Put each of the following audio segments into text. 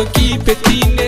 ochii pe tine.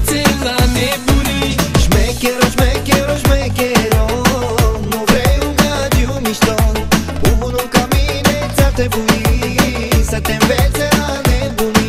ar trebui Să te învețe la nebunii.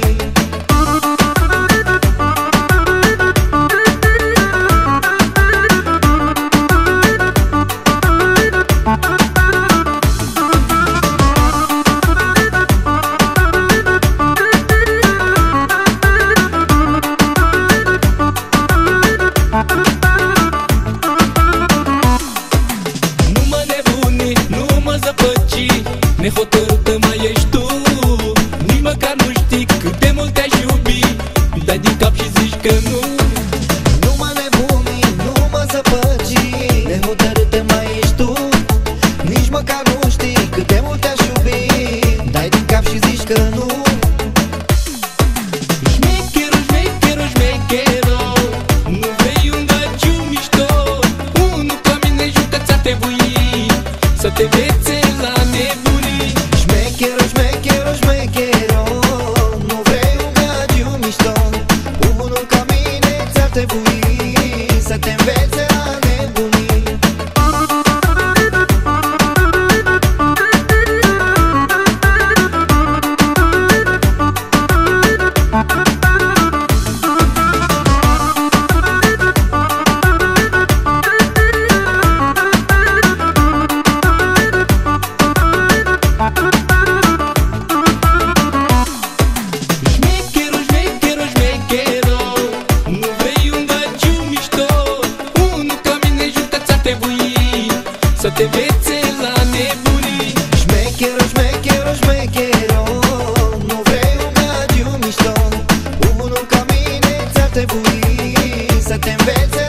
Me rotou Cât de mult te-aș iubi Dai din cap și zici că nu. Șmecherul, șmecherul, șmecherul Nu vei un gagiu mișto? Unul ca mine jucăța trebui Să te vețe la nebunii. Șmecherul, șmecherul, șmecherul Nu vrei un gagiu mișto? Unul ca mine ți-ar trebui Să te înveți trebui Să te vețe la nebuni, Șmecheră, șmecheră, șmecheră Nu vrei un mediu mișto. Unul ca mine ți-ar trebui Să te învețe